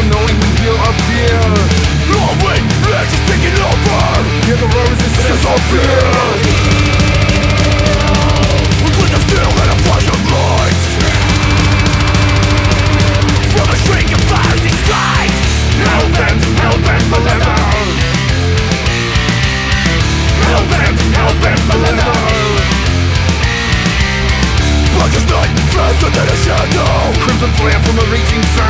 never knowing the feel of fear Knowing life is taking over. Hear the roar is the of fear. With steel and a flash of light From a of fire he strikes. Night, faster than a shadow. Crimson flame from a reaching sun.